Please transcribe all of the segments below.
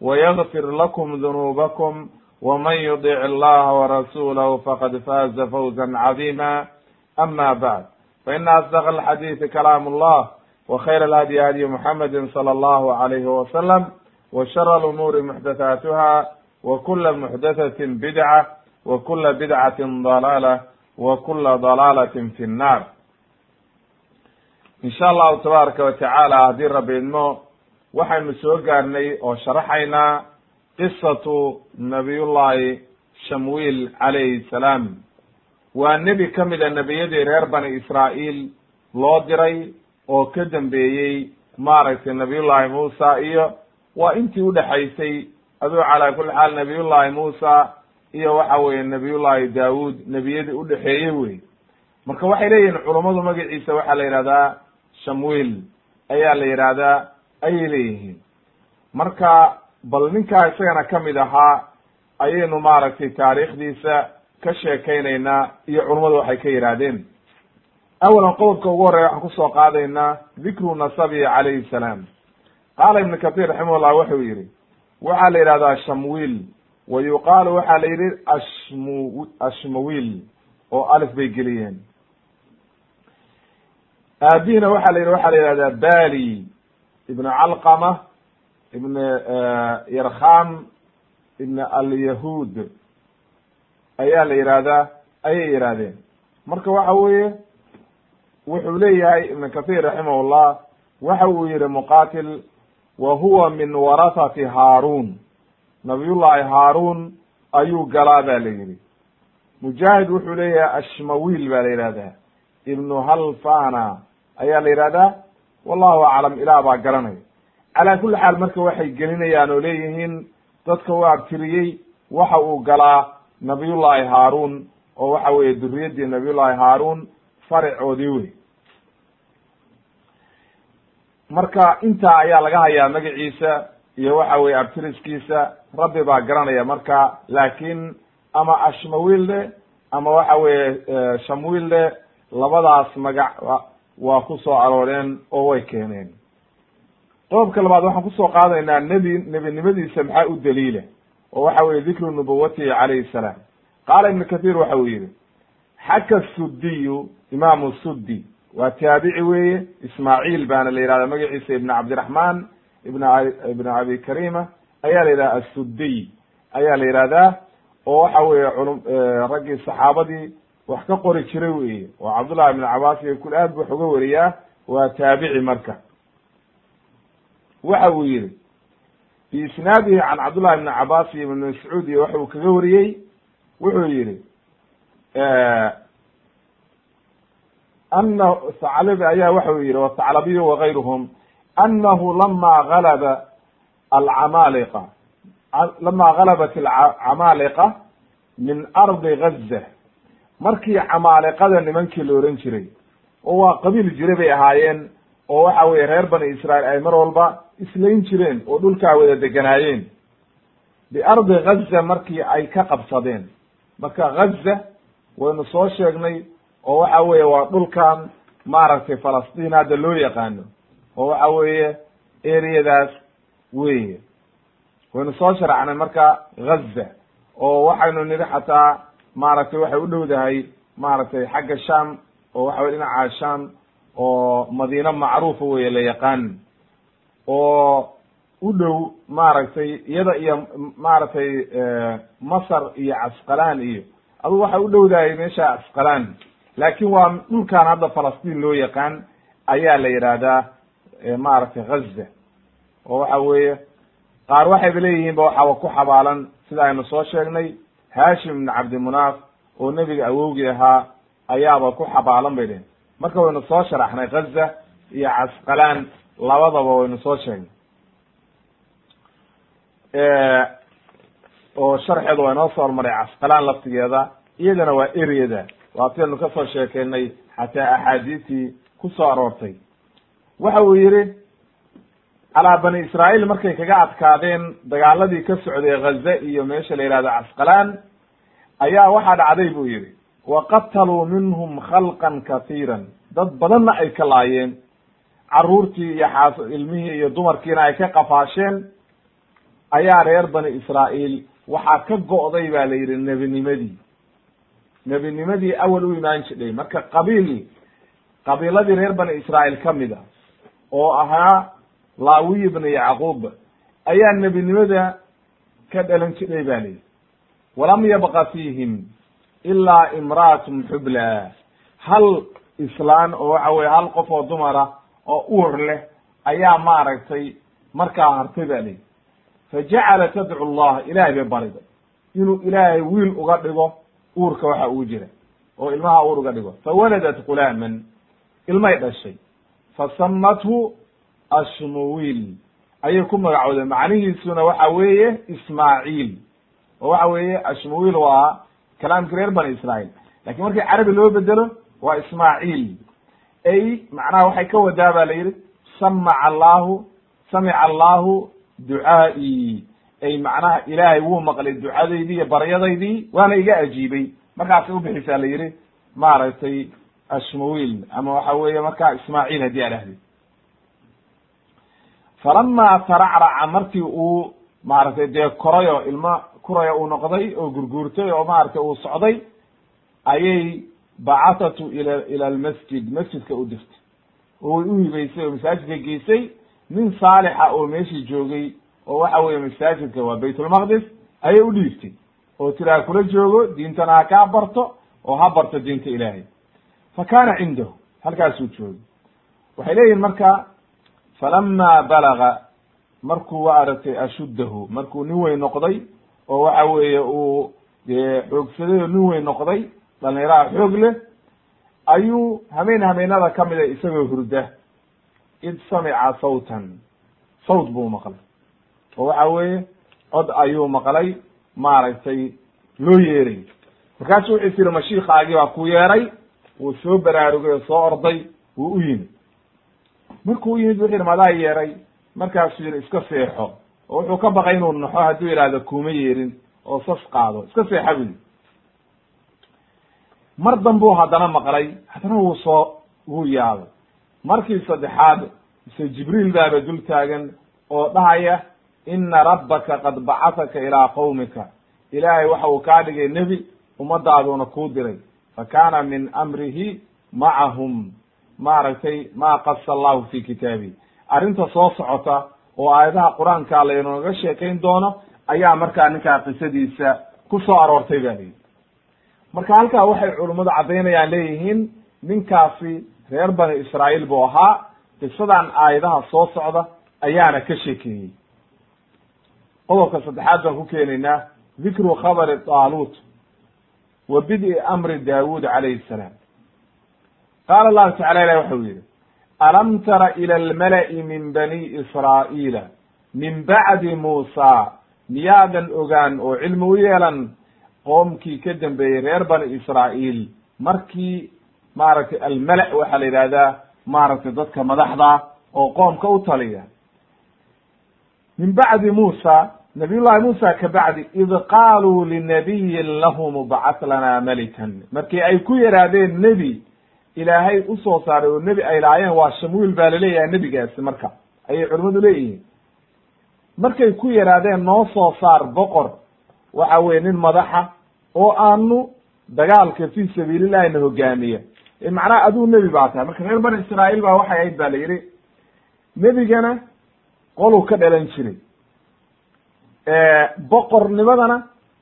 ويغفر لكم ذنوبكم ومن يطع الله ورسوله فقد فاز فوزا عظيما أما بعد فإن أصدق الحديث كلام الله وخير الهدي هدي محمد صلى الله عليه وسلم وشر الأمور محدثاتها وكل محدثة بدعة وكل بدعة ضلالة وكل ضلالة في النار in sha allahu tabaaraka watacaala haddii rabi idmo waxaynu soo gaarnay oo sharaxaynaa qisatu nabiyullahi shamwiil calayhi salaam. Waa nebi ka mida nebiyadii reer bani israa'iil loo diray oo ka dambeeyey maaragtay nabiyullahi muusa iyo waa intii udhexaysay aduu calaa kulli xaal nabiyullahi muusa iyo waxa weeye nabiyullahi daawud nebiyadii udhexeeyey wey. Marka waxay leeyihiin culummadu magaciisa waxaa la yihahdaa shamwiil ayaa la yidhaahdaa ayay leeyihiin. Marka bal ninkaa isagana ka mid ahaa ayaynu maaragtay taariikhdiisa ka sheekaynaynaa iyo culummadu waxay ka yidhaahdeen. Awalan qodobka ugu horreya waxaan ku soo qaadaynaa dikru nasabi calayhi salaam. Qaala ibnu katir raximahullah wuxuu yihi waxaa la yidhahdaa shamwiil wa yuqaalu waxaa la yidhi ashmu ashmawiil oo alif bay geliyeen. Aabihina waxa la yidhi waxaa la yihahdaa bali ibn calqama ibn yarkham ibn alyahud. Ayaa la yihahdaa ayay yidhahdeen marka waxa weeye wuxuu leeyahay ibn kathir raximahullah waxa uu yihi muqatil wa huwa min warahati haarun. Nabiyullahi haarun ayuu galaa ba la yihi mujaahid wuxuu leeyahay ashmawiil ba la yihahdaa ibnu halfana ayaa la yihahdaa wallahu aclam ilaah baa garanaya calaa kulli xaal marka waxay gelinayaan oo leeyihiin dadka u abtiriyey waxa uu galaa nabiyullahi haarun oo waxa weeye duriyaddii nabiyullahi haarun faracoodii wey marka intaa ayaa laga hayaa magaciisa iyo waxa weye abtiriskiisa rabbi baa garanaya marka laakiin ama ashmawiil dhe ama waxa weeye shamwiil dhe labadaas magac waa ku soo arooreen oo way keeneen. Qodobka labaad waxaan ku soo qaadaynaa nebi nebinimadiisa maxaa u daliila? Oo waxa weye dikru nubuwatihi calayhi salaam. Qaala ibnu kathir waxa uu yihi xaka sudiyu imaamu sudi waa taabici weeye ismaaciil baana la yihahda magaciisa ibn cabdiraxman ibn ibn abi karima ayaa la yidhahda assudiy ayaa la yihahdaa oo waxa weeye culum raggii saxaabadii wax ka qori jiray weye oo cabdullahi ibn cabaas iyo kul aad bu wax uga wariyaa waa taabici marka. Waxa uu yihi bi isnaadihi can cabdullahi ibn cabaas iyo ibn mascuud iyo waxa uu kaga wariyey wuxuu yihi ana thaclabi ayaa waxa uu yihi wathaclabiyu wagayruhum anahu lama galaba alcamaaliqa lama galabat alcamaaliqa min ardi gaza markii camaaliqada nimankii la ohan jiray oo waa qabiil jire bay ahaayeen oo waxa weye reer bani israail ay mar walba islayn jireen oo dhulkaa wada deganaayeen. Biardi gaza markii ay ka qabsadeen. Marka gaza waynu soo sheegnay oo waxa weeye waa dhulkan maaragtay falastiin hadda loo yaqaano oo waxa weeye ereyadaas weye waynu soo sharacnay marka gaza oo waxaynu nidhi xataa maaragtay waxay u dhowdahay maaragtay xagga sham oo waxa weye dhinaca sham oo madiino macruufa weye la yaqaan. Oo u dhow maaragtay iyada iyo maaragtay masar iyo casqalaan iyo adugu waxa u dhowdahay meesha casqalaan laakin waa dhulkan hadda falastiin loo yaqaan ayaa la yidhaahdaa maaragtay ghaza. Oo waxa weeye qaar waxayba leeyihiinba waxaaba ku xabaalan sida aynu soo sheegnay hashim ibn cabdimunaaf oo nebiga awowgii ahaa ayaaba ku xabaalan bay dhehen marka waynu soo sharaxnay ghaza iyo casqalaan labadaba waynu soo sheegnay. Oo sharxeedu waa inoo soo hormaray casqalaan laftigeeda iyadana waa eryada waataynu ka soo sheekeynay xataa axaadiistii ku soo aroortay. Waxa uu yihi calaa bani israa'iil markay kaga adkaadeen dagaaladii ka socday ghaze iyo meesha la yihahdo casqalaan ayaa waxaa dhacday buu yihi wa qataluu minhum khalqan katiiran dad badanna ay ka laayeen caruurtii iyo xaas ilmihii iyo dumarkiina ay ka qafaasheen ayaa reer bani israa'iil waxaa ka go'day ba la yidhi nebinimadii. Nebinimadii awal u imaan jidhay marka qabiil qabiiladii reer bani israa'iil ka mid a oo ahaa laawiy ibna yacquub ayaa nebinimada ka dhalan jidhay ba layidhi walam yabqa fiihim ilaa imra'atun xubla. Hal islaan oo waxa weye hal qof oo dumara oo uur leh ayaa maaragtay markaa hartay ba layidhi fa jacala tadcu allah ilahay bay bariday inuu ilaahay wiil uga dhigo uurka waxa ugu jira. Oo ilmaha uur uga dhigo. Fawaladat gulaaman ilmay dhashay. Fasamathu ashmuwiil ayay ku magacowday macnihiisuna waxa weeye ismaaciil oo waxa weeye ashmuwiil waa kalaamki reer bani israa'iil laakiin markii carabi loo bedelo waa ismaaciil ay macnaha waxay ka wadaa ba la yidhi samaca allahu samica allahu ducaa'i ay macnaha ilaahay wuu maqlay ducadaydii iyo baryadaydii waana iga ajiibay markaasay ubixisaa la yidhi maaragtay ashmuwiil ama waxa weeye markaa ismaaciil haddii a dhahday falama taracraca markii uu maaragtay dee korayo ilmo kuraya uu noqday oo gurguurtay oo maaragtay uu socday ayay bacatatu ila ila almasjid masjidka u dirtay oo way u hibaysay oo masaajidka geysay nin saalixa oo meeshii joogay oo waxa weeye masaajidka waa baytulmaqdis ayay u dhiibtay oo tiraa kula joogo diintana ha kaa barto oo ha barto diinta ilaahay fa kaana cindahu halkaasuu joogay waxay leeyihiin marka falama balaga markuu wa aragtay ashuddahu markuu nin weyn noqday oo waxa weeye uu xoogsaday oo nin weyn noqday dhalinyaraha xoog leh ayuu hameen hameenada kamida isagoo hurda id samica sawtan sawt buu maqlay oo waxa weeye cod ayuu maqlay maaragtay loo yeeray markaasu wuxuu tiri mashiikaagii baa ku yeeray wuu soo baraarugay oo soo orday wuu u yimid markuu yimid yihi madaa yeeray markaasuu yihi iska seexo. Oo wuxuu ka baqay inuu naxo hadduu yidhahdo kuma yeerin oo sas qaado. Iska seexa buli mar dambuu haddana maqlay haddana wuu soo wuu yaabay. Markii saddexaad mise jibriil baaba dul taagan oo dhahaya ina rabbaka qad bacataka ilaa qawmika. Ilaahay waxa uu kaa dhigay nebi ummadaaduna kuu diray. Fa kaana min amrihi macahum maaragtay ma qasa allahu fi kitaabi arrinta soo socota oo aayadaha qur'aanka laynooga sheekayn doono ayaa markaa ninkaa qisadiisa ku soo aroortay ba lihi marka halkaa waxay culummadu caddaynayaan leeyihiin ninkaasi reer bani israa'iil buu ahaa qisadan aayadaha soo socda ayaana ka sheekeeyey. Qodobka saddexaad baan ku keenaynaa dikru khabari taalut wa bid'i amri daawud calayhi salaam qaala allahu tacala ilah waxau yihi alam tara ila almala'i min bani israa'iila min bacdi muusa miyaadan ogaan oo cilmi u yeelan qoomkii ka dambeeyey reer bani israa'iil markii maaragtay almala waxaa la yidhahdaa maaragtay dadka madaxda oo qoomka u taliya min bacdi muusa nabiy llahi muusa ka bacdi id qaaluu linabiyin lahum bacat lana melikan markii ay ku yaraadeen nebi ilaahay u soo saaray oo nebi ay laayeen waa shamuil baa la leeyahay nebigaasi marka. Ayay culimmadu leeyihiin. Markay ku yaraadeen noo soo saar boqor waxa weye nin madaxa oo aanu dagaalka fi sabiilillahi na hogaamiya macnaha aduu nebi baa tahay. Marka reer bani israa'iil baa waxay ahayd ba la yidhi nebigana qoluu ka dhalan jiray. Boqornimadana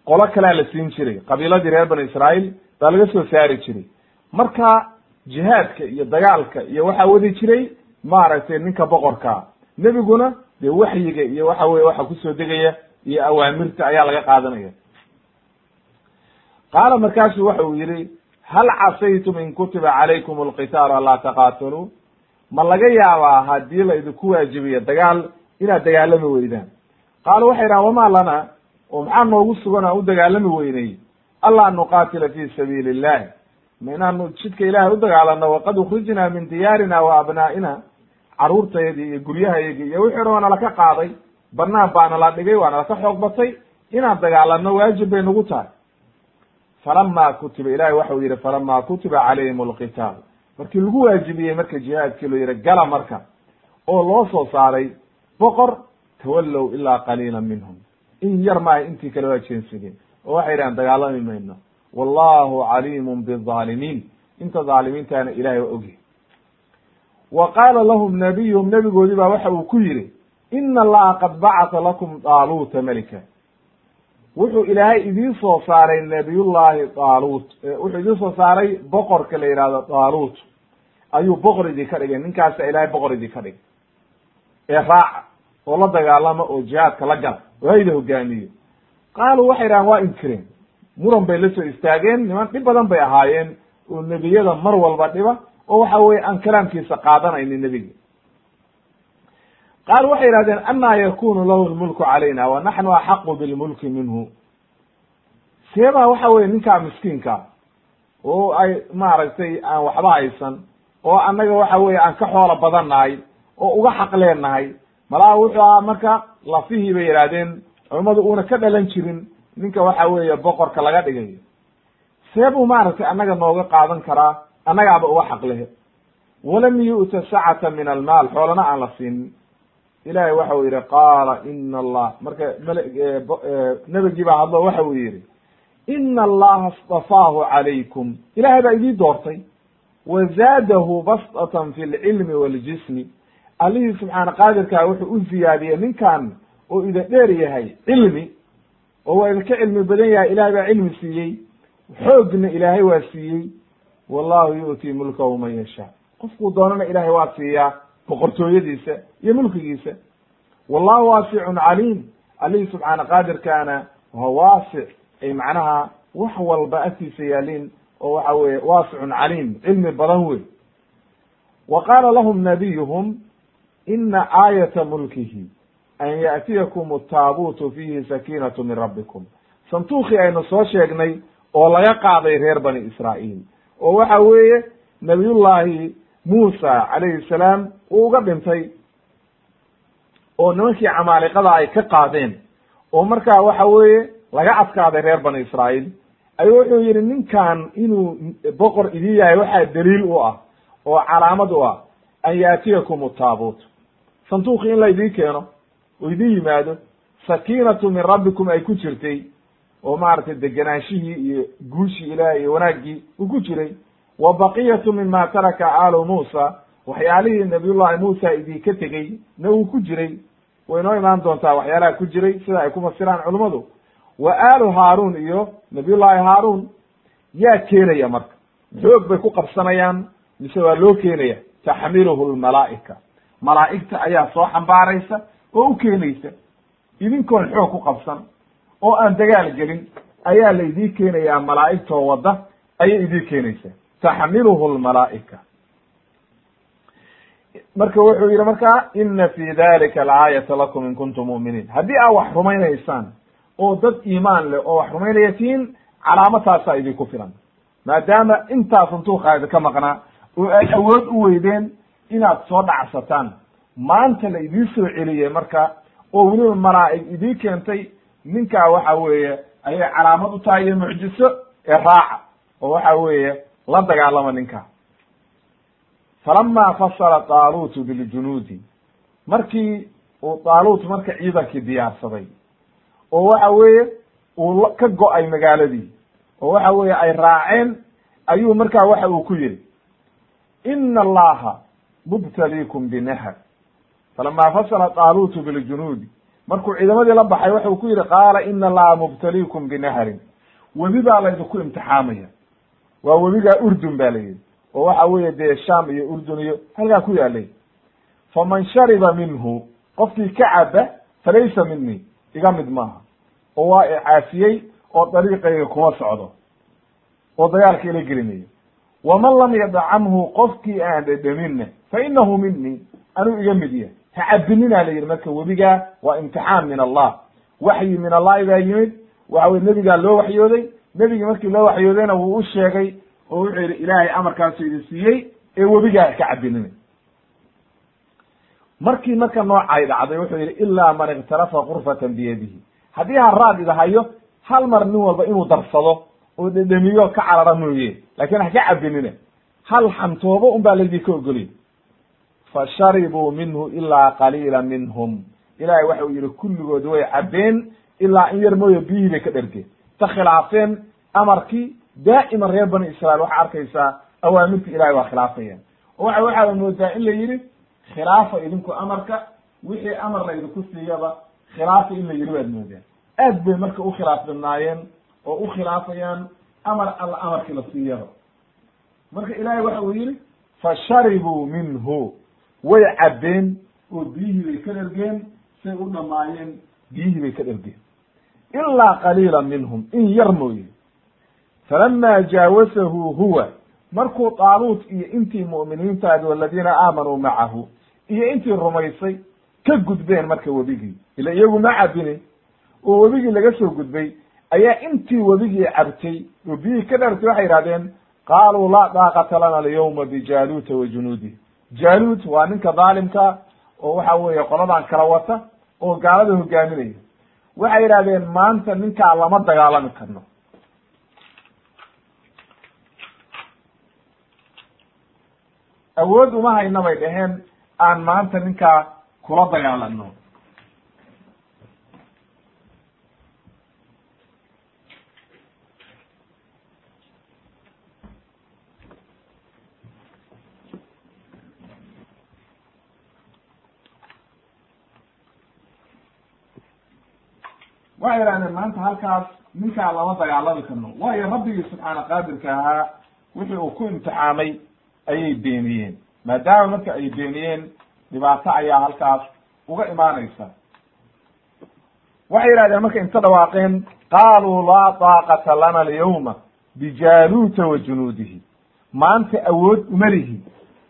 qolo kalea la siin jiray. Qabiiladii reer bani israa'iil baa laga soo saari jiray. Marka jihaadka iyo dagaalka iyo waxaa wadi jiray maaragtay ninka boqorkaa nebiguna dee waxyiga iyo waxa weye waxa ku soo degaya iyo awaamirta ayaa laga qaadanaya. Qaala markaasu waxa uu yihi hal casaytum in kutiba calaykum alqitaalu anlaa taqaataluu ma laga yaabaa haddii la idinku waajibiyo dagaal inaad dagaalami weydaan? Qaalu waxay dhahan wamaa lana oo maxaa noogu sugan aan u dagaalami weynay? Allaa nuqaatila fi sabiili illahi ma inaanu jidka ilaahay u dagaalano waqad ukrijnaa min diyaarina wa abnaa'ina. Caruurtayadii iyo guryahayagii iyo wixii dhan waa nalaka qaaday banaan baa nala dhigay waa nalaka xoog batay inaan dagaalano waajib bay nagu tahay. Falama kutiba ilahay waxa uu yihi falama kutiba calayhim alqitaal markii lagu waajibiyey marka jihaadkii loo yihi gala marka oo loo soo saaray boqor tawallow ilaa qaliila minhum. In yar maaha intii kale waa jeensadeen oo waxay yidhahan dagaalami mayno wallahu caliimun bizaalimiin inta dhaalimiintaana ilahay waa ogyahy wa qaala lahum nabiyuhum nebigoodii baa waxa uu ku yidhi ina allaha qad bacata lakum daaluuta melika wuxuu ilaahay idiin soo saaray nabiyullahi daaluut wuxuu idiin soo saaray boqorka la yihahdo daaluut ayuu boqor idii ka dhigay ninkaasa ilaahay boqor idii ka dhigay ee raaca oo la dagaalama oo jihaadka la gala oo hayda hogaamiyo qaaluu waxay dhahan waa inkireen muran bay la soo istaageen niman dhib badan bay ahaayeen oo nebiyada mar walba dhiba oo waxa weye aan kalaamkiisa qaadanaynin nebiga qaalu waxay yihahdeen anaa yakunu lahu lmulku calayna wa naxnu axaqu bilmulki minhu. Seebaa waxa weye ninkaa miskiinka oo ay maaragtay aan waxba haysan oo annaga waxa weye aan ka xoolo badan nahay oo uga xaq leenahay malaha wuxuu ahaa marka lafihii bay yidhahdeen culummadu uuna ka dhalan jirin ninka waxa weeye boqorka laga dhigayo see buu maaragtay annaga nooga qaadan karaa annagaaba uga xaq lehe. Walam yu'ta sacata min almaal xoolana aan la siinin ilahay waxa uu yihi qaala ina allah marka nebigii baa hadlo waxa uu yihi ina allaha istafaahu calaykum. Ilahay baa idii doortay wa zaadahu bastatan fi lcilmi waljismi allihii subxaana qaadirkaa wuxuu u ziyaadiyey ninkan oo ida dheer yahay cilmi oo waa idinka cilmi badan yahay ilahay baa cilmi siiyey. Xoogna ilaahay waa siiyey. Wallahu yu'tii mulkahu man yashaa. Qofkuu doonana ilahay waa siiyaa boqortooyadiisa iyo mulkigiisa. Wallahu waasicun caliim. Allihii subxaana qaadirkaana waa waasic ay macnaha wax walba agtiisa yaaliin oo waxa weye waasicun caliim cilmi badan wey wa qaala lahum nabiyuhum ina aayata mulkihi an yaأtiyakum ataabuutu fiihi sakiinatu min rabbikum santuukhii aynu soo sheegnay oo laga qaaday reer bani israa'iil oo waxa weeye nabiyullaahi muusa calayhi salaam uu uga dhintay oo nimankii camaaliqada ay ka qaadeen oo markaa waxa weeye laga adkaaday reer bani israa'iil ayuu wuxuu yihi ninkan inuu boqor idin yahay waxaa daliil u ah oo calaamad u ah an yaatiyakum ataabuut santuuqii in la keeno oo idin yimaado sakiinatu min rabbikum ay ku jirtay oo maaragtay deganaanshihii iyo guushii ilaah iyo wanaaggii uu ku jiray wa baqiyatu mima taraka aalu muusa waxyaalihii nabiyullahi muusa idinka tegey na uu ku jiray way noo imaan doontaa waxyaalaha ku jiray sida ay ku fasiraan culummadu wa aalu haaruun iyo nabiyullahi haaruun yaa keenaya marka xoog bay ku qabsanayaan mise waa loo keenaya taxmiluhu lmalaa'ika malaa'igta ayaa soo xambaaraysa oo u keenaysa idinkoon xoog ku qabsan oo aan dagaal gelin ayaa la idii keenayaa malaa'igtoo wadda ayay idii keenaysaa. Taxmiluhu lmalaa'ika marka wuxuu yihi markaa ina fi dalika alaayata lakum in kuntum mu'miniin. Haddii aad wax rumaynaysaan oo dad iimaan leh oo wax rumaynaya tihiin calaamataasaa idinku filan. Maadaama intaa santuuqaada ka maqnaa oo ay awood u weydeen inaad soo dhacsataan maanta la idiin soo celiyey marka oo weliba malaa'ig idii keentay ninkaa waxa weeye ayay calaamad u tahay iyo mucjiso ee raaca oo waxa weeye la dagaalama ninkaa falama fasala taaluutu biljunuudi markii uu taaluut marka ciidankii diyaarsaday oo waxa weeye uu ka go'ay magaaladii oo waxa weeye ay raaceen ayuu markaa waxa uu ku yihi ina allaha mubtaliikum binahar falama fasala taaluutu biljunuudi markuu ciidamadii la baxay wuxuu ku yidhi qaala ina allaha mubtaliikum binahrin. Webi baa laydinku imtixaamaya. Waa webigaa urdun ba la yidhi oo waxa weeye dee sham iyo urdun iyo halkaa ku yaalay faman shariba minhu qofkii ka caba falaysa mini iga mid maaha. Oo waa icaafiyey oo dariiqayga kuma socdo oo dagaalka ila gelinayo waman lam yadcamhu qofkii aan dhedhaminna fa inahu mini anuu iga mid yahay ha cabinina la yidhi marka webigaa waa imtixaan min allah. Waxyi min allahi baa yimid waxa weye nebigaa loo waxyooday nebigii markii loo waxyoodayna wuu u sheegay oo wuxuu yidhi ilaahay amarkaasu idin siiyey ee webigaa ka cabinina markii marka noocay dhacday wuxuu yidhi ilaa man iktarafa kurfatan biyadihi. Haddii haraad idahayo hal mar nin walba inuu darsado oo dhedhemiyo ka carara mooye laakiin ha ka cabinina hal xantoobo un baa laydinka ogoliy fa sharibuu minhu ilaa qaliila minhum. Ilahay waxa uu yihi kulligood way cabeen ilaa in yar mooye biyihii bay ka dhergeen ta khilaafeen amarkii daa'iman reer bani israiil waxaa arkaysaa awaamirta ilahay waa khilaafayaan oo waxa waxaada moodaa in la yidhi khilaafa idinku amarka wixii amar la idinku siiyaba khilaafa in la yidhi baad moodaan aad bay marka u khilaaf badnaayeen oo u khilaafayaan amar alla amarkii la siiyaba. Marka ilaahay waxa uu yihi fa sharibuu minhu way cabbeen oo biyihii bay ka dhergeen say u dhamaayeen biyihii bay ka dhergeen ilaa qaliila minhum in yar mooye. Falama jaawasahu huwa markuu taaluut iyo intii mu'miniintaadi waladiina aamanuu macahu iyo intii rumaysay ka gudbeen marka webigii. Ila iyagu ma cabine oo webigii laga soo gudbay ayaa intii webigii cabtay oo biyihii ka dhartay waxay yihahdeen qaaluu laa daaqata lana alyawma bijaaluuta wa junuudih jaaluut waa ninka dhaalimka oo waxa weeye qoladan kala wata oo gaalada hogaaminaya waxay yidhahdeen maanta ninkaa lama dagaalami karno. Awood uma hayna bay dhaheen aan maanta ninkaa kula dagaalano waxay idhahdeen maanta halkaas ninkaa lama dagaalami karno. Waayo rabbigii subxaana qaadirka ahaa wixii uu ku imtixaamay ayay beeniyeen. Maadaama marka ay beeniyeen dhibaato ayaa halkaas uga imaanaysa. Waxay yidhahdeen marka inta dhawaaqeen qaaluu laa daaqata lana alyawma bijaaluuta wa junuudihi. Maanta awood uma lihi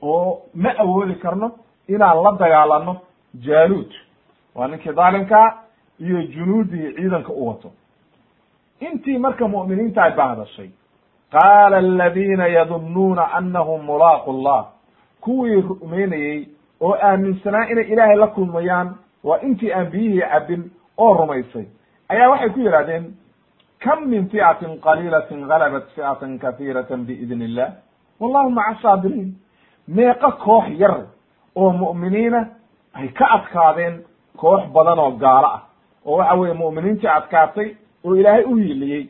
oo ma awoodi karno inaan la dagaalano jaaluut. Waa ninkii dhaalimkaa iyo junuudihi ciidanka u wato. Intii marka mu'miniinta ay hadashay qaala aladiina yadunnuuna anahum mulaaqu llah kuwii rumaynayey oo aaminsanaa inay ilaahay la kulmayaan waa intii aan biyihii cabin oo rumaysay. Ayaa waxay ku yidhahdeen kam min fi'atin qaliilatin galabat fi'atan kahiiratan biidni illah wallahu maca saabiriin. Meeqa koox yar oo mu'miniina ay ka adkaadeen koox badan oo gaalo ah oo waxa weeye mu'miniintii adkaatay oo ilaahay u hiiliyey.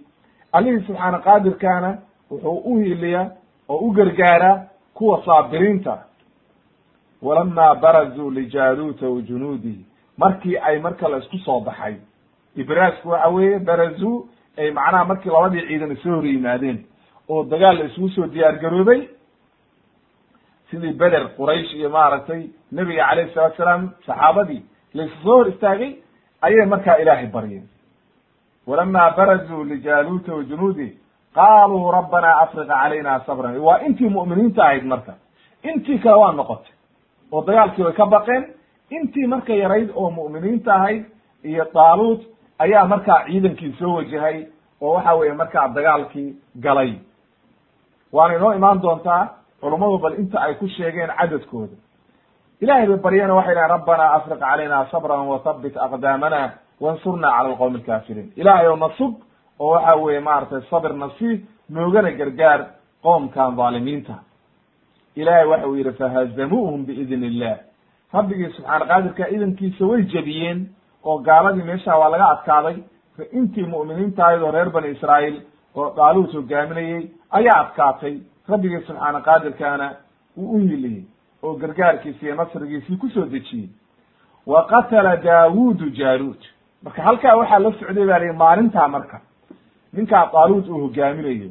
Allihii subxaana qaadirkaana wuxuu u hiiliyaa oo u gargaaraa kuwa saabiriinta. Walamaa barazuu lijaaluuta wa markii ay marka la isku soo baxay ibraasku waxa weeye barazuu ay macnaha markii labadii ciidan isoo hor yimaadeen oo dagaal la isugu soo diyaar garoobay sidii beder quraysh iyo maaragtay nebiga calayhi salatu salaam saxaabadii la soo hor istaagay ayay markaa ilaahay baryeen walamaa barazuu lijaaluuta wa junuudih qaaluu rabbanaa afriq calayna sabran. Waa intii mu'miniinta ahayd marka. Intii kale waa noqotay. Oo dagaalkii way ka baqeen. Intii marka yarayd oo mu'miniinta ahayd iyo daaluut ayaa markaa ciidankii soo wajahay oo waxa weeye markaa dagaalkii galay. Waana inoo imaan doontaa culummadu bal inta ay ku sheegeen cadadkooda ilahay bay baryeen waxay dhahen rabbanaa afriq calayna sabran wathabbit aqdaamana wansurna cala alqowmi alkaafiriin ilaahay oo na sug oo waxa weeye maaragtay sabir nasiib noogana gargaar qoomkan dhaalimiinta ilahay waxa uu yidhi fahazamuuhum biidn illah rabbigii subxaana qaadirka idankiisa way jebiyeen oo gaaladii meesha waa laga adkaaday intii mu'miniinta ahayd oo reer bani israa'iil oo dhaaluut hogaaminayey ayaa adkaatay rabbigii subxaana qaadirkaana uu u hiliyey oo gargaarkiisi iyo nasrigiisii ku soo dejiyey wa qatala daawudu jaaluud marka halkaa waxaa la socday ba lihi maalintaa marka ninkaa taaluud uu hogaaminayo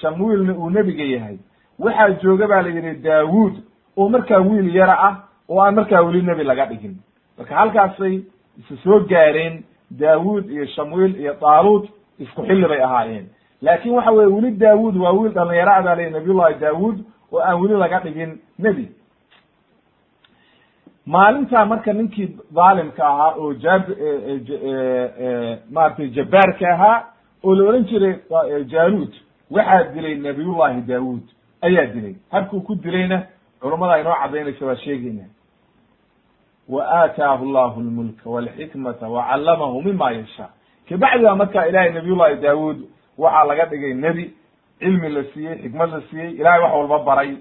shamuilna uu nebiga yahay. Waxaa jooga ba la yidhi daawuud oo markaa wiil yara ah oo aan markaa weli nebi laga dhigin. Marka halkaasay isu soo gaareen daawuud iyo shamuil iyo taaluud isku xilli bay ahaayeen. Laakin waxa weye weli daawuud waa wiil dhalinyaro a baa layihi nabiyullahi daawuud oo aan weli laga dhigin nebi maalintaa marka ninkii dhaalimka ahaa oo jab maratay jabbaarka ahaa oo la odhan jiray jaaluud waxaa dilay nabiyullahi daawuud. Ayaa dilay. Habkuu ku dilayna culummada inoo cadaynaysa waa sheegayna wa aataahu llahu lmulka walxikmata wacallamahu mima yashaa. Kabacdi baa marka ilahay nabiyullahi daawuud waxaa laga dhigay nebi. Cilmi la siiyey xikmad la siiyey. Ilahay wax walba baray.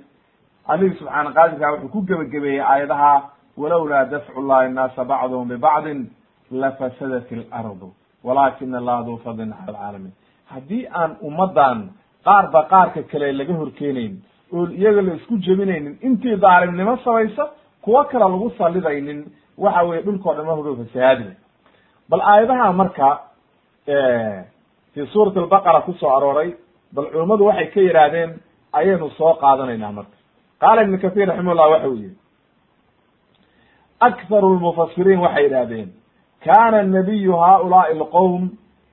Allihii subxaana qaadirka wuxuu ku gebagabeeyey aayadaha walowlaa dafcu llahi annaasa bacduhum bibacdin lafasadat ilardu walakina allaha duu fadlin cala alcaalamiin. Haddii aan ummaddan qaarba qaarka kale laga horkeenayn oo iyaga la isku jebinaynin intii daalimnimo samaysa kuwo kale lagu sallidaynin waxa weye dhulkao dhan ma hoga fasahaadi bal aayadaha marka fi suurati albaqara ku soo arooray bal culummadu waxay ka yidhaahdeen ayaynu soo qaadanaynaa marka. Qaala ibnu kahiir raximahullah waxa uu yihi akharu lmufasiriin waxay yidhahdeen kana nabiyu haulaai alqowm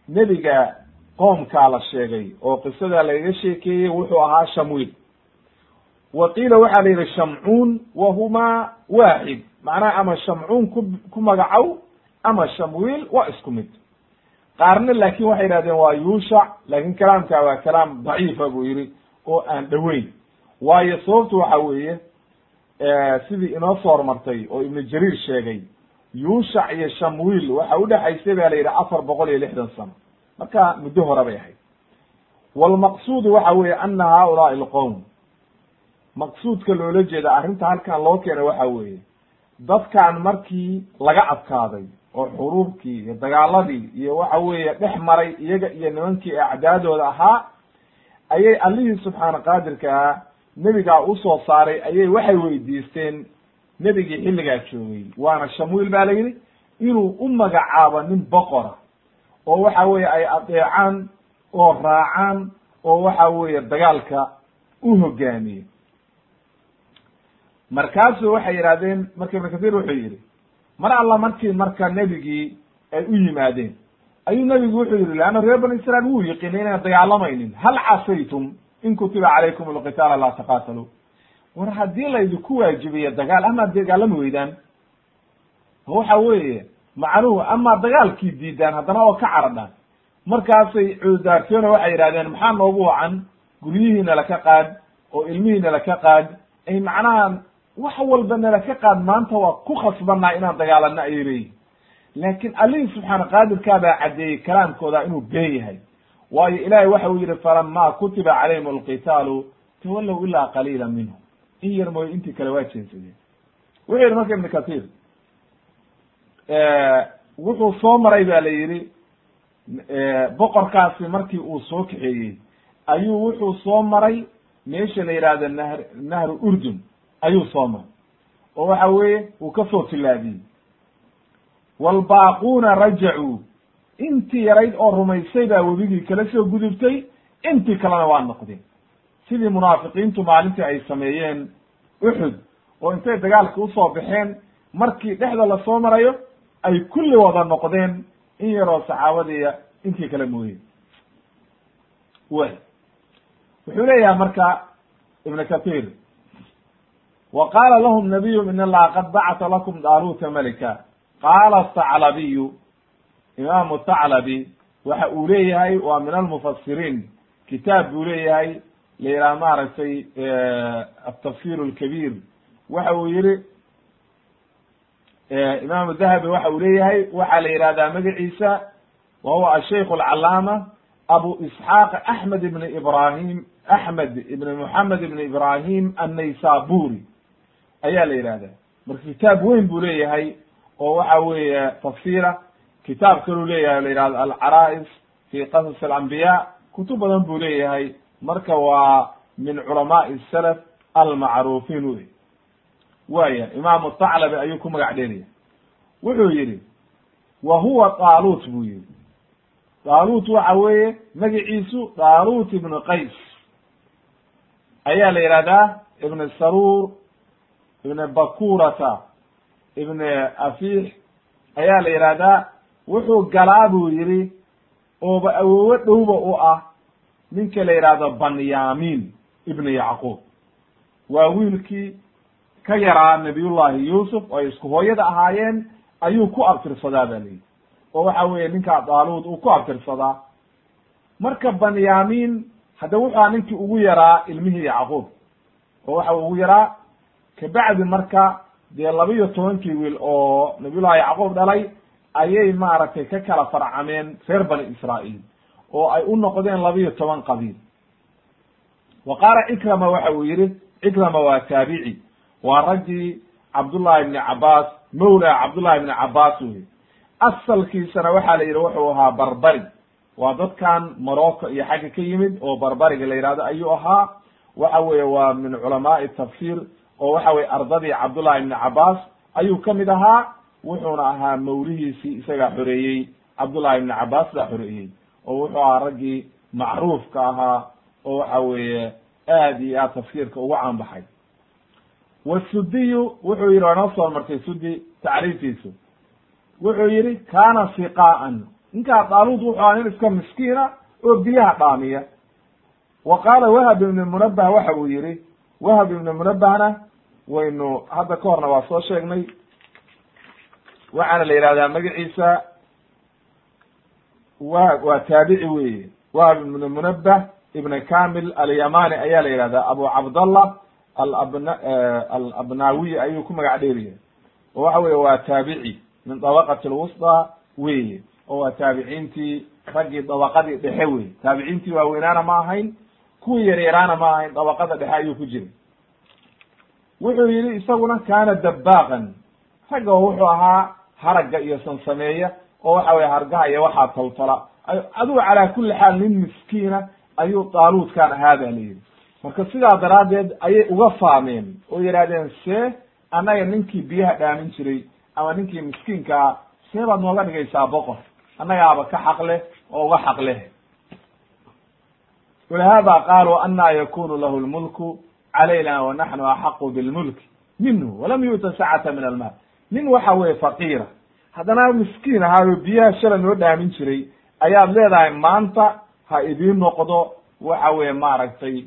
nebiga qoomkaa la sheegay oo qisada lagaga sheekeeyey wuxuu ahaa shamwiil wa qiila waxaa la yidhi shamcuun wa humaa waaxid macnaha ama shamcuun ku ku magacow ama shamwiil waa isku mid qaarna laakin waxay yidhahdeen waa yuushac laakin kalaamka waa kalaam daciifa buu yihi oo aan dhoweyn waayo sababtu waxa weeye sidii inoo soo hormartay oo ibnu jariir sheegay yuushac iyo shamwiil waxa udhexaysay ba la yidhi afar boqol iyo lixdan sano. Marka muddo hore bay ahayd. Walmaqsuudu waxa weeye ana haulaai alqowm maqsuudka loola jeeda arrinta halkan loo keenay waxa weeye dadkan markii laga adkaaday oo xuruubkii iyo dagaaladii iyo waxa weeye dhex maray iyaga iyo nimankii acdaadooda ahaa ayay allihii subxaana qaadirka ah nebigaa u soo saaray ayay waxay weydiisteen nebigii xilligaa joogay. Waana shamwiil baa la yidhi inuu u magacaabo nin boqora oo waxa weeye ay adeecaan oo raacaan oo waxa weeye dagaalka u hogaamiye. Markaasu waxay yidhahdeen marka ibnu kahiir wuxuu yidhi mar alla markii marka nebigii ay u yimaadeen ayuu nebigu wuxuu yidhi leanna reer bani israiil wuu yiqiinay inaan dagaalamaynin hal casaytum in kutiba calaykum alqitaala laa taqaataluu war haddii laydinku waajibiyo dagaal amaad dagaalami weydaan waxa weeye macnuhu amaa dagaalkii diidaan haddana oo ka caradhaan markaasay cududaarteen oo waxay yidhahdeen maxaa noogu wacan? Guryihiina laka qaad oo ilmihiina laka qaad. Ay macnaha wax walba nala ka qaad maanta waa ku khasbanaa inaan dagaalano ayay leeyihiin laakiin allihii subxaana qaadirkaa baa caddeeyey kalaamkooda inuu been yahay waayo ilahay waxa uu yihi falama kutiba calayhim alqitaalu tawallow ilaa qaliila minhum. In yar mooyo intii kale waa jeensadeen wuxuu yihi marka ibnu kahiir wuxuu soo maray ba la yidhi boqorkaasi markii uu soo kaxeeyey ayuu wuxuu soo maray meesha la yidhaahdo nahr nahru urdun ayuu soo maray. Oo waxa weeye uu ka soo tilaabiyey waalbaaquuna rajacuu intii yarayd oo rumaysay baa webigii kala soo gudubtay intii kalena waa noqdeen sidii munaafiqiintu maalintii ay sameeyeen uxud oo intay dagaalka u soo baxeen markii dhexda la soo marayo ay kulli wada noqdeen in yaroo saxaabadiiya intii kale mooye. Way. Wuxuu leeyahay marka ibn kathir wa qaala lahum nabiyum in allaha qad bacata lakum daaluta malika. Qaala thaclabiyu imaamu thaclabi waxa uu leeyahay waa min almufasiriin kitaab buu leeyahay la yidhaha maaragtay atafsir alkabiir waxa uu yihi imaamu dahabi waxa uu leeyahay waxaa la yihahdaa magaciisa wa huwa ashaykh alcalaama abu isxaaq axmed ibn ibrahim axmed ibn moxamed ibn ibrahim annaysaburi. Ayaa la yihahdaa marka kitaab weyn buu leeyahay oo waxa weeye tafsira kitaab kaluu leeyahay la yihahdo alcaraa'is fi qasas alambiya kutub badan buu leeyahay. Marka waa min culamaai salaf almacruufiin wey waya imaamu thaclabi ayuu ku magac dheelaya wuxuu yidhi wa huwa daaluut buu yidhi. Daaluut waxa weeye magiciisu daaluut ibnu qays. Ayaa la yihahdaa ibn saruur ibn bakurata ibn afiix. Ayaa la yihahdaa wuxuu galaa buu yidhi ooba awoowo dhowba u ah ninka la yidhaahdo banyamin ibn yacquub. Waa wiilkii ka yaraa nabiyullahi yuusuf oo ay isku hooyada ahaayeen ayuu ku abtirsadaa ba layidhi oo waxa weeye ninkaa daaluud uu ku abtirsadaa marka banyamin hadda wuxuu aha ninkii ugu yaraa ilmihii yacquub. Oo waxa ugu yaraa kabacdi marka dee laba iyo tobankii wiil oo nabiyullahi yacquub dhalay ayay maaragtay ka kala farcameen reer bani israa'iil oo ay u noqdeen laba iyo toban qabiil. Wa qaala cikrama waxa uu yidhi cikrama waa taabici waa raggii cabdullahi ibni cabaas mawla cabdullahi ibni cabaas weye asalkiisana waxaa la yidhi wuxuu ahaa barbari. Waa dadkan morocco iyo xagga ka yimid oo barbariga la yihahdo ayuu ahaa. Waxa weeye waa min culamaai tafsir oo waxa weye ardadii cabdullahi ibni cabaas ayuu ka mid ahaa wuxuuna ahaa mawlihiisii isagaa xoreeyey cabdullahi ibni cabaas baa xoreeyey oo wuxuu ahaa raggii macruufka ahaa oo waxa weeye aad iyo aad tafsiirka ugu caanbaxay. Wasudiyu wuxuu yidhi waa noo soo martay sudi tacriiftiisu. Wuxuu yidhi kaana siqaa'an. Ninkaa daaluud wuxuu ahaa nin iska miskiina oo biyaha dhaamiya. Wa qaala wahab ibn munabah waxa uu yihi wahab ibn munabahna waynu hadda ka horna waa soo sheegnay waxaana la yihahdaa magaciisa wa waa taabici weye wahab ibn munabah ibn kamil alyamani ayaa la yihahdaa abu cabdallah alabna alabnawiy ayuu ku magac dheeriya oo waxa weye waa taabici min dabaqati lwusطى weye oo waa taabiciintii raggii dabaqadii dhexe wey taabiciintii waaweynaana ma ahayn kuwii yaryaraana ma ahayn dabaqada dhexe ayuu ku jiray. Wuxuu yihi isaguna kana dabaaqan ragga wuxuu ahaa haragga iyo sansameeya oo waxa weye hargaha iyo waxaa taltala. Adigu calaa kuli xaal nin miskiina ayuu daaluudkan ahaa la yidhi. Marka sidaa daraaddeed ayay uga faameen oo yidhahdeen see annaga ninkii biyaha dhaamin jiray ama ninkii miskiinkaa see baad nooga dhigaysaa boqor. Annagaaba ka xaq leh oo uga xaq leh. Walihaada qaaluu anaa yakunu lahu lmulku calayna wa naxnu axaqu bilmulki minhu walam yu'ta sacata min almaal nin waxa weye faqiira. Haddana miskiin ahaayo biyaha shala noo dhaamin jiray ayaad leedahay maanta ha idiin noqdo waxa weye maaragtay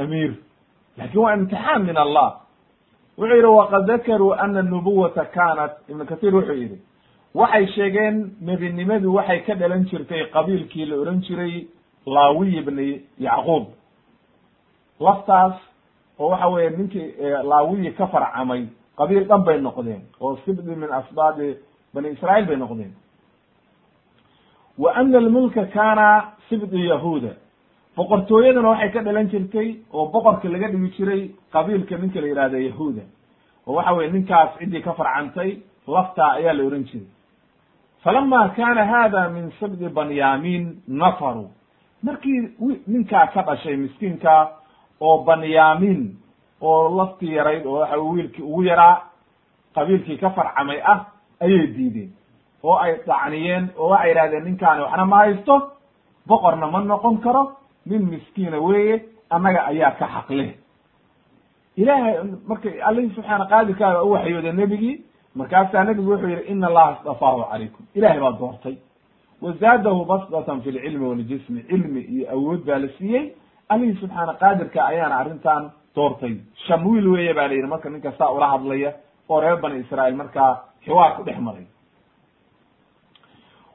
amiir. Lakin waa imtixaan min allah. Wuxuu yidhi waqad dakaruu ana nubuwata kanat ibnu kahiir wuxuu yidhi waxay sheegeen nebinimadu waxay ka dhalan jirtay qabiilkii la ohan jiray laawiy ibni yacquub. Laftaas oo waxa weye ninkii laawiyi ka farcamay qabiil dhan bay noqdeen oo sibdi min asbaabi bani israa'iil bay noqdeen wa ana almulka kana sibdi yahuuda boqortooyaduna waxay ka dhalan jirtay oo boqorka laga dhigi jiray qabiilka ninka la yihahda yahuuda oo waxa weye ninkaas ciddii ka farcantay laftaa ayaa la ohan jiray. Falama kana hada min sibdi banyamin nafaru. Markii ninkaa ka dhashay miskiinka oo banyamin oo laftii yarayd oo waxa wiilkii ugu yaraa qabiilkii ka farcamay ah ayay diideen. Oo ay dacniyeen oo waxay yidhahdeen ninkaani waxna ma haysto boqorna ma noqon karo nin miskiina weeye annaga ayaa ka xaq leh ilaahay marka allihii subxaana qaadirkaaga u waxyooda nebigii markaasaa nebigu wuxuu yihi ina allaha istafaahu calaykum. Ilahay baa doortay. Wazaadahu basdatan fi lcilmi waljismi cilmi iyo awood baa la siiyey. Allihii subxaana qaadirka ayaana arrintan doortay. Shamwiil weeye ba la yidhi marka ninka saa ula hadlaya oo reer bani israa'iil markaa xiwaar ku dhex maray.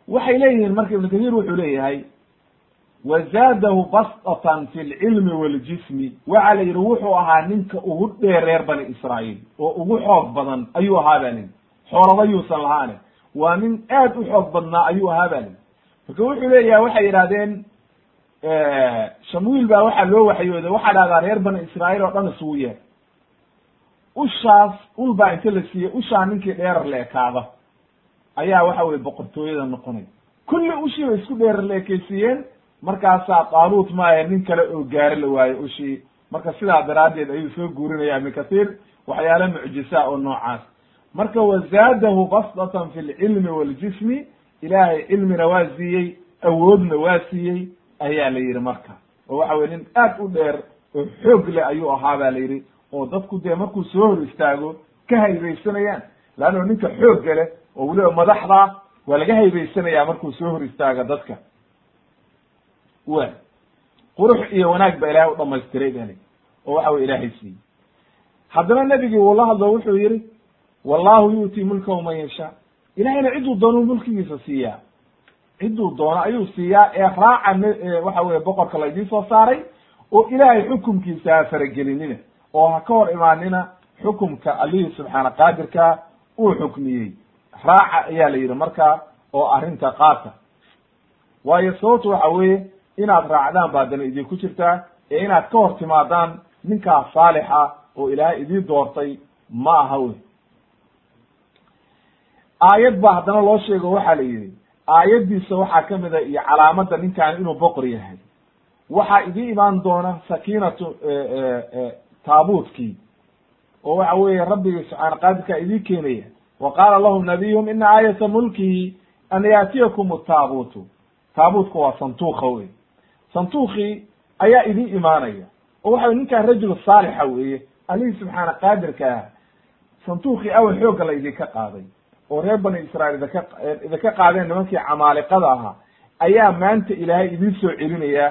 Waxay leeyihiin marka ibnu kathiir wuxuu leeyahay wazaadahu basdatan fi lcilmi waljismi waxa la yidhi wuxuu ahaa ninka ugu dheer reer bani israa'iil oo ugu xoog badan ayuu ahaa ba lidi xoolaba yuusan lahaane. Waa nin aad u xoog badnaa ayuu ahaa ba lidi marka wuxuu leeyahay waxay yidhahdeen shamwiil baa waxaa loo waxyooday waxaa dhahdaa reer bani israa'iil oo dhan isugu yeer ushaas ul baa inta la siiyey ushaa ninkii dheerar la ayaa waxa weye boqortooyada noqonay. Kulli ushii bay isku dheerar la ekeysiiyeen markaasaa daaluut maahe nin kale oo gaaro la waayo ushii. Marka sidaa daraaddeed ayuu soo guurinaya ibnu kathiir waxyaala mucjisa oo noocaas. Marka wazaadahu basdatan fi lcilmi waljismi ilaahay cilmina waa siiyey awoodna waa siiyey ayaa la yidhi marka. Oo waxa weye nin aad u dheer oo xoog leh ayuu ahaa ba la yidhi oo dadku dee markuu soo hor istaago ka haybeysanayaan. Leanno ninka xoogga leh oo weliba madaxda waa laga haybeysanaya markuu soo hor istaaga dadka. Wa qurux iyo wanaag ba ilahay u dhamaystiray bali oo waxa weye ilaahay siiyey. Haddana nebigii wuu la hadlo wuxuu yihi wallahu yu'ti mulkahu man yashaa. Ilahayna ciduu doonuu mulkigiisa siiyaa ciduu doono ayuu siiyaa ee raaca waxa weye boqorka laydii soo saaray oo ilaahay xukumkiisa ha faragelinina oo ha ka hor imaanina xukumka allihii subxaana qaadirka uu xukmiyey. Raaca ayaa la yidhi marka oo arrinta qaata. Waayo sababtu waxa weeye inaad raacdaan baa dana idinku jirtaa ee inaad ka hor timaadaan ninkaas saalixa oo ilaahay idii doortay ma aha wey. Aayad ba haddana loo sheego waxaa la yidhi aayaddiisa waxaa ka mid a iyo calaamadda ninkaan inuu boqor yahay. Waxaa idii imaan doona sakiinatu taabuutkii oo waxa weeye rabbigii subxaana qaadirkaa idii keenaya wa qaala lahum nabiyuhum ina aayata mulkihi an yaatiyakum taabuutu. Taabuutka waa santuuka wey santuukii ayaa idin imaanaya. Oo waxa ninkaan rajul saalixa weeye alihii subxaana qaadirka ah santuukii awal xoogga la idinka qaaday oo reer bani israail idinka idinka qaadeen nimankii camaaliqada ahaa ayaa maanta ilaahay idiin soo celinaya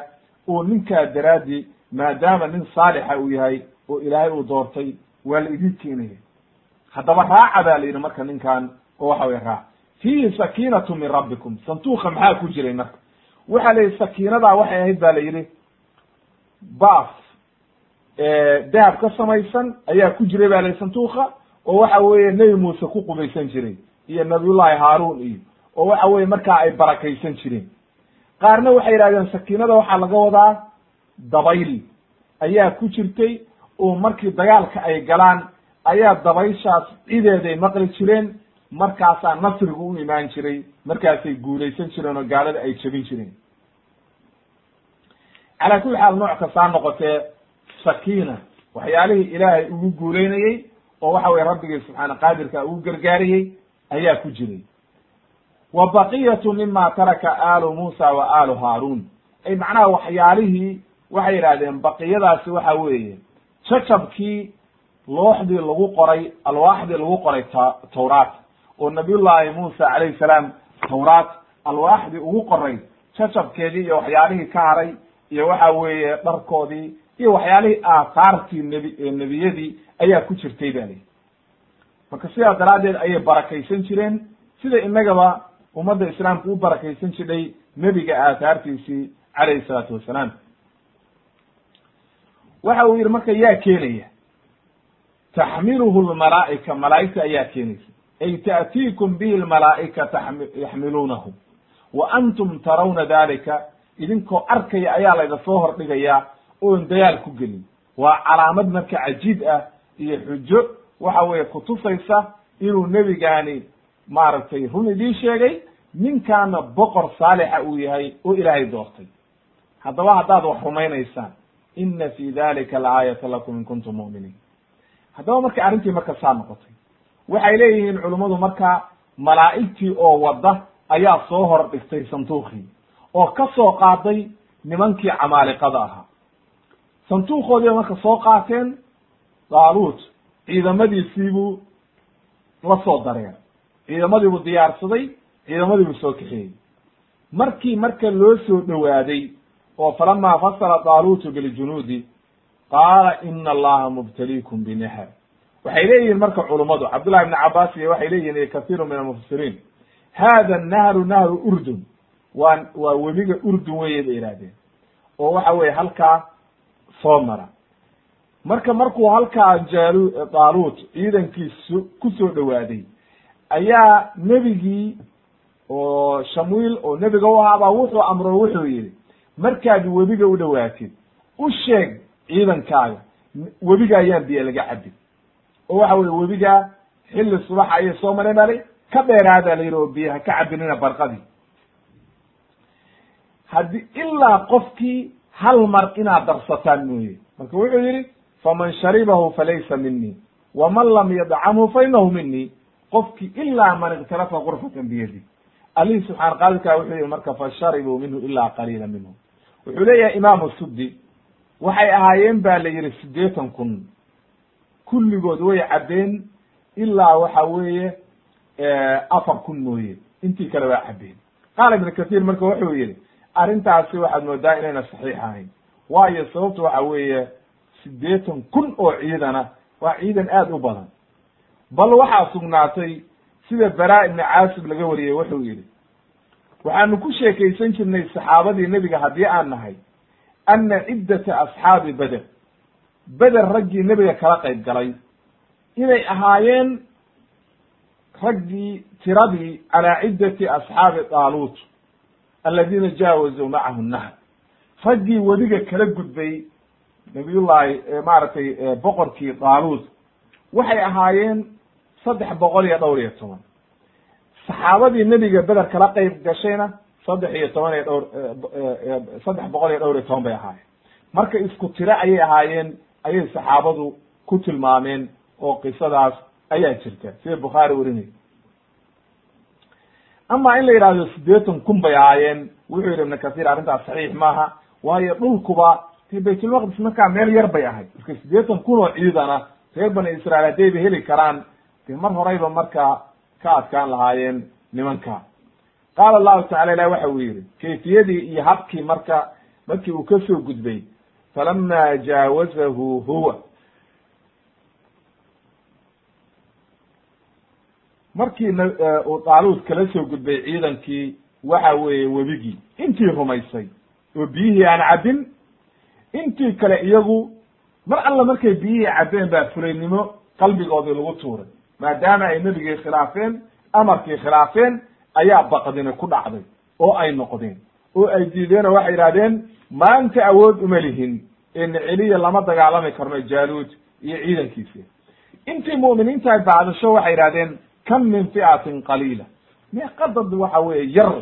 oo ninkaa daraaddi maadaama nin saalixa uu yahay oo ilaahay uu doortay waa la idin keenaya. Haddaba raaca baa la yidhi marka ninkan oo waxa weye raac. Fiihi sakiinatu min rabbikum santuuka maxaa ku jiray marka? Waxaa la yidhi sakiinadaa waxay ahayd ba la yidhi baas dahab ka samaysan ayaa ku jiray ba la yidhi santuuka oo waxa weeye nebi muuse ku qubaysan jiray iyo nabiyullahi haaruun iyo oo waxa weye markaa ay barakaysan jireen. Qaarna waxay yidhahdeen sakiinada waxaa laga wadaa dabayl. Ayaa ku jirtay oo markii dagaalka ay galaan ayaa dabayshaas cideeday maqli jireen. Markaasaa nasrigu u imaan jiray. Markaasay guulaysan jireen oo gaalada ay jebin jireen. Calaa kulli xaal nooc kastaa noqotee sakiina. Waxyaalihii ilaahay ugu guulaynayey oo waxa weye rabbigii subxaana qaadirka ugu gargaariyey ayaa ku jiray wa baqiyatu mima taraka aalu muusa wa aalu haaruun ay macnaha waxyaalihii waxay yidhahdeen baqiyadaasi waxa weeye jacabkii looxdii lagu qoray alwaaxdii lagu qoray t tawraat oo nabiyullaahi muusa calayhi salaam tawraat alwaaxdii ugu qoray jacabkeedii iyo waxyaalihii ka haray iyo waxa weeye dharkoodii iyo waxyaalihii aahaartii nebi nebiyadii ayaa ku jirtay ba lihi marka sidaa daraaddeed ayay barakaysan jireen. Sida inagaba ummadda islaamka u barakaysan jidhay nebiga aahaartiisii calayhi salaatu wassalaam waxa uu yidhi marka yaa keenaya taxmiluhu lmalaa'ika malaa'igta ayaa keenaysa ay ta'tiikum bihi lmalaa'ika yaxmiluunahu wa antum tarawna dalika idinkoo arkaya ayaa layda soo hordhigayaa oon dagaal ku gelin. Waa calaamad marka cajiib ah iyo xujo waxa weeye kutusaysa inuu nebigaani maaragtay run idiin sheegay ninkaana boqor saalixa uu yahay oo ilaahay doortay. Haddaba haddaad wax rumaynaysaan ina fi dalika laaayata lakum in kuntum mu'miniin. Haddaba marka arrintii marka saa noqotay. Waxay leeyihiin culummadu marka malaa'igtii oo wadda ayaa soo hor dhigtay santuuqii oo ka soo qaaday nimankii camaaliqada ahaa. Santuuqoodiiba marka soo qaateen daaluut ciidamadiisiibuu la soo dareer ciidamadiibuu diyaarsaday ciidamadiibuu soo kaxeeyey markii marka loo soo dhowaaday oo falamaa fasala daaluutu biljunuudi qaala ina allaha mubtaliikum binahar waxay leeyihiin marka culummadu cabdullahi ibni cabaas iyo waxay leeyihiin iyo kathiiru min almufasiriin hada nahru nahru urdun. Waa waa webiga urdun weye bay ihahdeen oo waxa weye halkaa soo mara marka markuu halkaa jaalu daaluut ciidankiisu ku soo dhowaaday ayaa nebigii oo shamuil oo nebiga u ahaabaa wuxuu amro wuxuu yihi markaad webiga u dhowaatid u sheeg ciidankaaga webiga ayaan biyo laga cabin oo waxa weye webiga xilli subaxa ayay soo baa li ka dheeraada la yidhi oo biyo ha ka cabinina barqadii. Haddi ilaa qofkii hal mar inaad darsataan mooye marka wuxuu yihi faman sharibahu falaysa minii waman lam yadcamhu fa inahu minii qofkii ilaa man iktarafa qurfatan biyadi. Allihii subxaana qaadirkaa wuxuu yihi marka fasharibuu minhu ilaa qaliila minhu. Wuxuu leeyahay imaamu suddi waxay ahaayeen ba la yihi siddeetan kun. Kulligood way cabbeen ilaa waxa weeye afar kun mooye. Intii kale waa cabbeen qaala ibnu kathiir marka wuxuu yihi arrintaasi waxaad moodaa inayna saxiix ahayn. Waayo sababtu waxa weeye siddeetan kun oo ciidana waa ciidan aad u badan. Bal waxaa sugnaatay sida bara ibni caasib laga wariyey wuxuu yidhi waxaanu ku sheekaysan jirnay saxaabadii nebiga haddii aan nahay ana ciddata asxaabi beder beder raggii nebiga kala qayb galay. Inay ahaayeen raggii tiradii calaa ciddati asxaabi daaluut aladiina jaawazuu macahu nahr raggii wediga kala gudbay nabiyullaahi maaragtay boqorkii daaluut waxay ahaayeen saddex boqol iyo dhowr iyo toban. Saxaabadii nebiga beder kala qayb gashayna saddex iyo toban iyo dhowr saddex boqol iyo dhowr iyo toban bay ahaayeen. Marka isku tiro ayay ahaayeen ayay saxaabadu ku tilmaameen oo qisadaas ayaa jirta. Sida bukhaari warinay ama in la yidhahdo siddeetan kun bay ahaayeen wuxuu yidhi ibnu kathiir arrintaas saxiix maaha waayo dhulkuba dee baytulmaqdis markaa meel yar bay ahayd marka siddeetan kun oo ciidana reer bani israail haddayba heli karaan dee mar horeyba markaa ka adkaan lahaayeen nimanka qaala allahu tacala ilah waxa uu yidhi kayfiyadii iyo habkii marka markii uu ka soo gudbay falama jaawazahu huwa markii uu daaluud kala soo gudbay ciidankii waxa weeye webigii intii rumaysay oo biyihii aan cabbin intii kale iyagu mar alla markay biyihii cabbeen baa fulaynimo qalbigoodii lagu tuuray maadaama ay nebigii khilaafeen amarkii khilaafeen ayaa baqdini ku dhacday oo ay noqdeen. oo ay diideen oo waxay yidhahdeen maanta awood uma lihin ee celiya lama dagaalami karno jaaluud iyo ciidankiisi intii mu'miniinta ay bacdasho waxay yidhahdeen kam min fi'atin qaliila. Meeqadad waxa weeye yar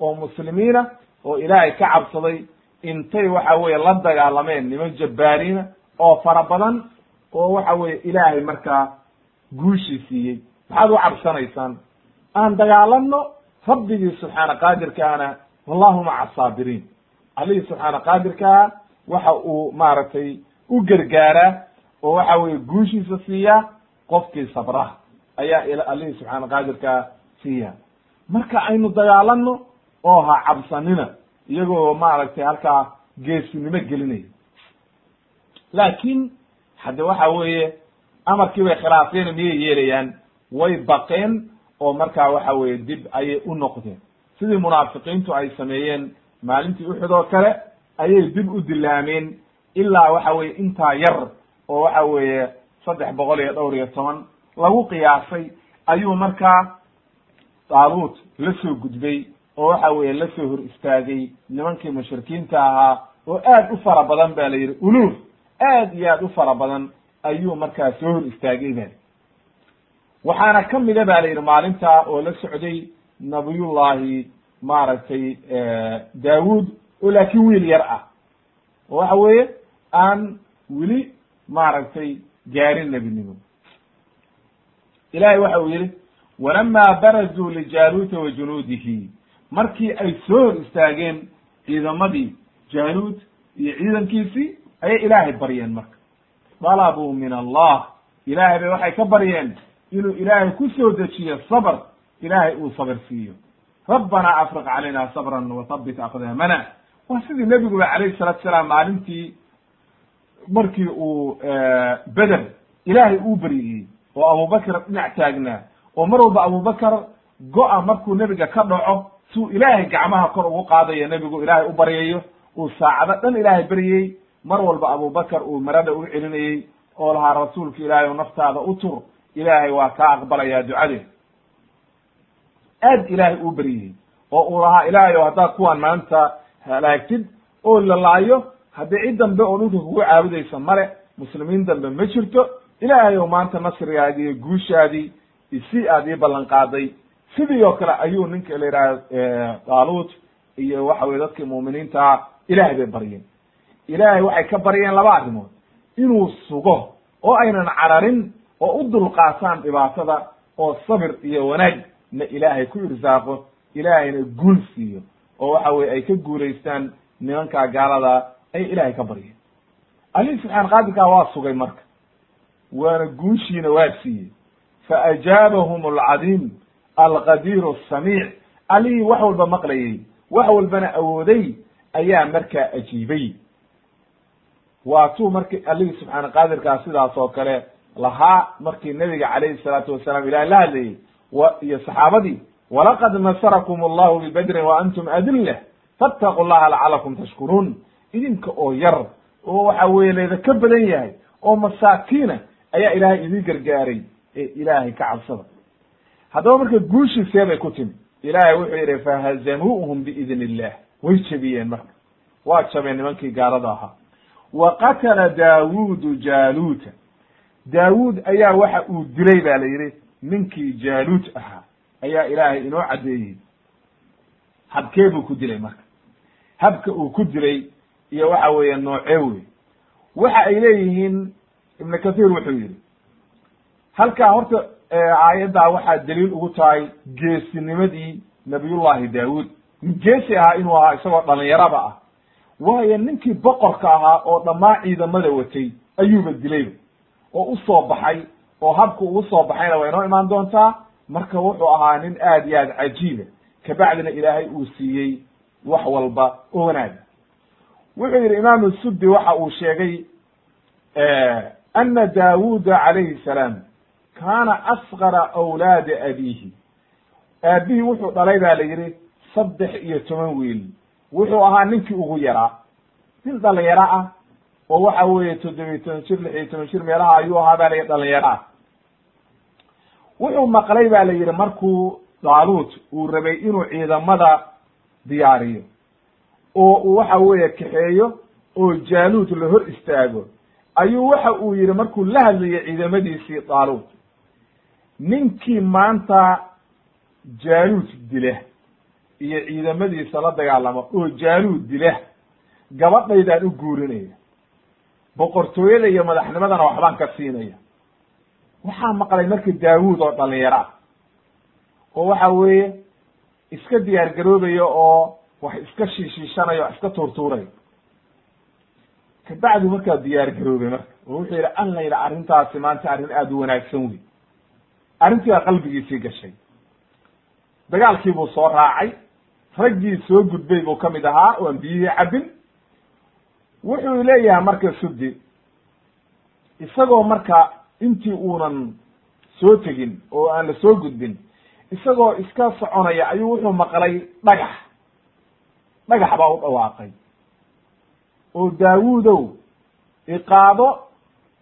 oo muslimiina oo ilaahay ka cabsaday intay waxa weeye la dagaalameen niman jabbaariina oo fara badan oo waxa weeye ilaahay markaa guushii siiyey. Maxaad u cabsanaysaan? Aan dagaalamno rabbigii subxaana qaadirkaana wallahu maca allihii subxaana qaadirkaa waxa uu maaragtay u gargaaraa oo waxa weeye guushiisa siiyaa qofkii sabraha ayaa allihii subxaana qaadirkaa siiya. Marka aynu dagaalanno oo ha cabsanina iyagoo maaragtay halkaa geesinimo gelinaya laakiin hadde waxa weeye amarkii bay khilaafeen miyay yeelayaan? Way baqeen oo markaa waxa weeye dib ayay u noqdeen. Sidii munaafiqiintu ay sameeyeen maalintii uxud oo kale ayay dib u dilaameen ilaa waxa weye intaa yar oo waxa weeye saddex boqol iyo dhowr iyo toban lagu qiyaasay ayuu markaa daaluut la soo gudbay oo waxa weeye la soo hor istaagay nimankii mushrikiinta ahaa oo aad u fara badan ba la yidhi uluuf aad iyo aad u fara badan ayuu markaa soo hor istaagay ba waxaana kamida ba la yidhi maalinta oo la socday nabiyullahi maaragtay daawud oo laakiin wiil yar ah. Oo waxa weeye aan weli maaragtay gaarin nebinimo. Ilahay waxa uu yihi walama barazuu wa junuudihi markii ay soo hor istaageen ciidamadii jaaluud iyo ciidankiisii ayay ilaahay baryeen marka. Dalabuu min allah. Ilaahay bay waxay ka baryeen inuu ilaahay ku soo dejiyo sabr. Ilaahay uu sabr siiyo. Rabbana afriq calayna sabran wathabbit aqdaamana waa sidii nebiguba calayhi salatu salaam maalintii markii uu beder ilaahay uu beryiyey oo abubakr dhinac taagnaa. Oo mar walba abubakar go-a markuu nebiga ka dhaco suu ilaahay gacmaha kor ugu qaadayo nebigu ilaahay u baryayo uu saacado dhan ilaahay beryey mar walba abubakar uu marada u celinayey oo lahaa rasuulka ilaahay naftaada u tur ilaahay waa kaa aqbalayaa ducadeed aad ilaahay uu beryeyey oo uu lahaa ilaahay o haddaad kuwaan maanta halaagtid oo la laayo haddii cid dambe oo dhulka kugu caabudaysa male muslimiin dambe ma jirto. Ilaahay o maanta nasrigaadi iyo guushaadii si aad ii ballan qaaday sidii oo kale ayuu ninka la yidhaha daaluut iyo waxa weye dadkii mu'miniintaa ilaahay bay baryeen ilaahay waxay ka baryeen laba arrimood. Inuu sugo oo aynan cararin oo u dulqaataan dhibaatada oo sabir iyo wanaag na ilaahay ku irsaaqo ilaahayna guul siiyo oo waxa weye ay ka guulaystaan nimankaa gaalada ay ilaahay ka baryeen alihi subxaan qaadirkaa waa sugay marka waana guushiina waa siiyey. Faajaabahum alcadiim alqadiir asamiic allihii wax walba maqlayey wax walbana awooday ayaa markaa ajiibay. Waa tuu marki allihii subxaana qaadirkaa sidaas oo kale lahaa markii nabiga calayhi salaatu wasalaam ilahay la hadlayey iyo saxaabadii walaqad nasarakum allahu bibadrin wa antum adillah fattaqu llaha lacalakum tashkuruun idinka oo yar oo waxa weye layda ka badan yahay oo masaakiina ayaa ilaahay idin gargaaray ee ilaahay ka cabsada haddaba marka guushiisee bay ku timi ilaahay wuxuu yidhi fahazamuuhum biidn illah way jebiyeen marka. Waa jabeen nimankii gaalada ahaa. Wa qatala daawuudu jaaluuta. Daawuud ayaa waxa uu dilay ba la yidhi ninkii jaaluut ahaa ayaa ilaahay inoo caddeeyey. Habkee buu ku dilay marka. Habka uu ku dilay iyo waxa weeye noocee wey waxa ay leeyihiin ibnu kathiir wuxuu yidhi halkaa horta aayaddaa waxaa daliil ugu tahay geesinimadii nabiyullahi daawuud. Geesi ahaa inuu ahaa isagoo dhalinyaraba ah. Waayo ninkii boqorka ahaa oo dhammaan ciidamada watay ayuuba dilayba oo u soo baxay oo habka ugu soo baxayna way inoo imaan doontaa marka wuxuu ahaa nin aad iyo aad cajiiba kabacdina ilaahay uu siiyey wax walba oo wanaaga wuxuu yidhi imaamu suddi waxa uu sheegay ana daawuda calayhi salaam kaana asqara awlaadi abiihi. Aabihii wuxuu dhalay ba la yidhi saddex iyo toban wiil. Wuxuu ahaa ninkii ugu yaraa nin dhalinyaro ah oo waxa weeye toddobiyi toban jir lix iyo toban jir meelaha ayuu ahaa ba la yidhi dhalinyaro ah. Wuxuu maqlay ba la yidhi markuu daaluut uu rabay inuu ciidamada diyaariyo oo uu waxa weeye kaxeeyo oo jaaluut la hor istaago ayuu waxa uu yidhi markuu la hadlayo ciidamadiisii daaluut ninkii maanta jaaluut dila iyo ciidamadiisa la dagaalama oo jaaluut dila gabadhaydaan u guurinaya boqortooyada iyo madaxnimadana waxbaan ka siinaya. Waxaa maqlay marka daawuud oo dhalinyaro ah oo waxa weeye iska diyaar garoobaya oo wax iska shiishiishanaya wax iska tuurtuuraya kabacdi markaa diyaar garoobay marka oo wuxuu yidhi yidhi arrintaasi maanta arrin aada u wanaagsan wey arrintii baa qalbigiisii gashay. Dagaalkii buu soo raacay. Raggii soo gudbay buu ka mid ahaa oo aan biyihii cabbin. Wuxuu leeyahay marka sudi isagoo marka intii uunan soo tegin oo aan la soo gudbin isagoo iska soconaya ayuu wuxuu maqlay dhagax. Dhagax baa u dhawaaqay. Oo daawuudow iqaado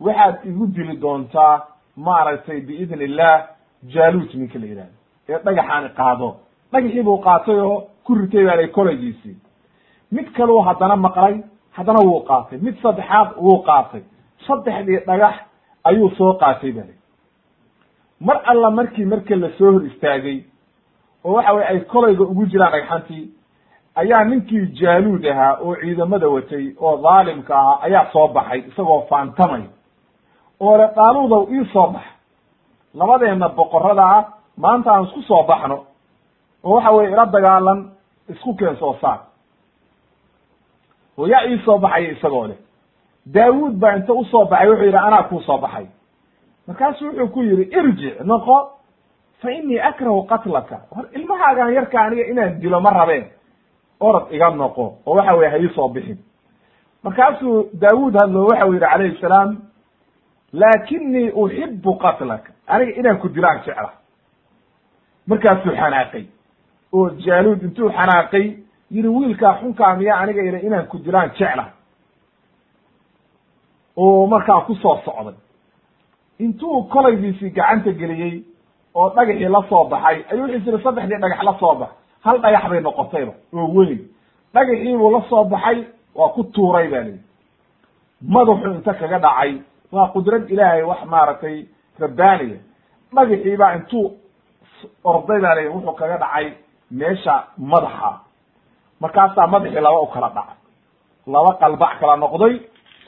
waxaad igu dili doontaa maaragtay biidn illah jaaluut ninka la yidhahdo ee dhagaxaan iqaado dhagaxii buu qaatay oo ku ritay baa lay kolagiisii mid kaleu haddana maqlay haddana wuu qaatay. Mid saddexaad wuu qaatay. Saddexdii dhagax ayuu soo qaatay ba li mar alla markii marka la soo hor istaagay oo waxa weye ay kolayga ugu jiraan dhagxantii ayaa ninkii jaaluud ahaa oo ciidamada watay oo dhaalimka ahaa ayaa soo baxay isagoo faantamay oo le dhaaluudow ii soo bax. Labadeenna boqorada ah maanta aan isku soo baxno oo waxa weye ila dagaalan isku keen soo saar. Oo yaa ii soo baxaya isagoo leh. Daawuud baa inta u soo baxay wuxuu yidhi anaa kuu soo baxay. Markaasu wuxuu ku yidhi irjic noqo fa inii akrahu qatlaka. Hor ilmahaagan yarka aniga inaan dilo ma rabeen. Orod iga noqo oo waxa weye ha iisoo bixin. Markaasuu daawuud hadlo waxau yidhi calayhi salaam laakinii uxibu qatlaka aniga inaan ku dilaan jecla markaasuu xanaaqay oo jaaluud intuu xanaaqay yidhi wiilkaa xunkaa miya aniga ila inaan ku dilaan jecla oo markaa ku soo socday intuu kolaygiisii gacanta geliyey oo dhagaxii la soo baxay ayuu wuxuu jiri saddexdii dhagax la soo bax hal dhagax bay noqotayba oo weyn dhagaxiibuu la soo baxay waa ku tuuray ba lihi madaxu inta kaga dhacay waa qudrad ilaahay wax maaragtay rabbaaniya dhagaxii baa intuu orday baa lihi wuxuu kaga dhacay meesha madaxa. Markaasaa madaxii laba u kala dhacay. Laba qalbac kala noqday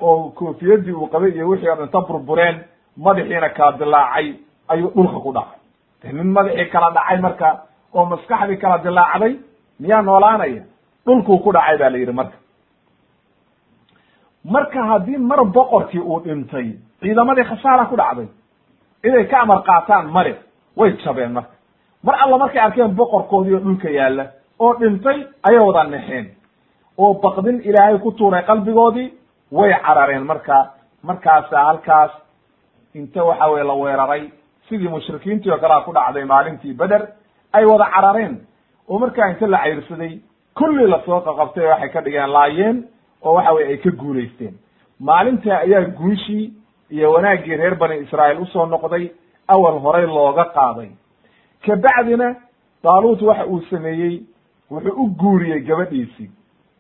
oo koofiyadii uu qabay iyo wixii o dhan ta burbureen madaxiina kala dilaacay ayuu dhulka ku dhacay. De nin madaxii kala dhacay marka oo maskaxdii kala dilaacday miyaa noolaanaya? Dhulkuu ku dhacay ba la yidhi marka marka haddii mar boqorkii uu dhintay ciidamadii khasaara ku dhacday inay ka amar qaataan male way jabeen marka. Mar alla markay arkeen boqorkoodii oo dhulka yaalla oo dhintay ayay wada nexeen oo baqdin ilaahay ku tuuray qalbigoodii way carareen marka. Markaasa halkaas inta waxa weye la weeraray sidii mushrikiintii oo kalea ku dhacday maalintii beder ay wada carareen. Oo markaa inta la cayrsaday kulli la soo qaqabtay waxay ka dhigeen laayeen oo waxa weye ay ka guulaysteen. Maalintaa ayaa guushii iyo wanaaggii reer bani israa'iil u soo noqday awal horay looga qaaday. Kabacdina daaluut waxa uu sameeyey wuxuu u guuriyey gabadhiisii